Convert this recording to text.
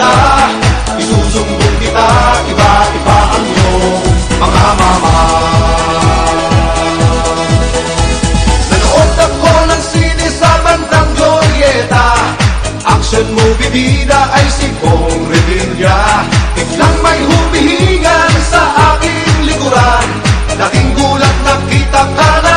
kita. Isusumbong kita Iba't iba ang iyong mga mama Nanood ako ng sini sa bandang Glorieta Action mo bibida ay si Bong Revilla Biglang may humihingan sa aking likuran. Dating gulat nakita ka na